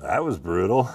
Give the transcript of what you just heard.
That was brutal.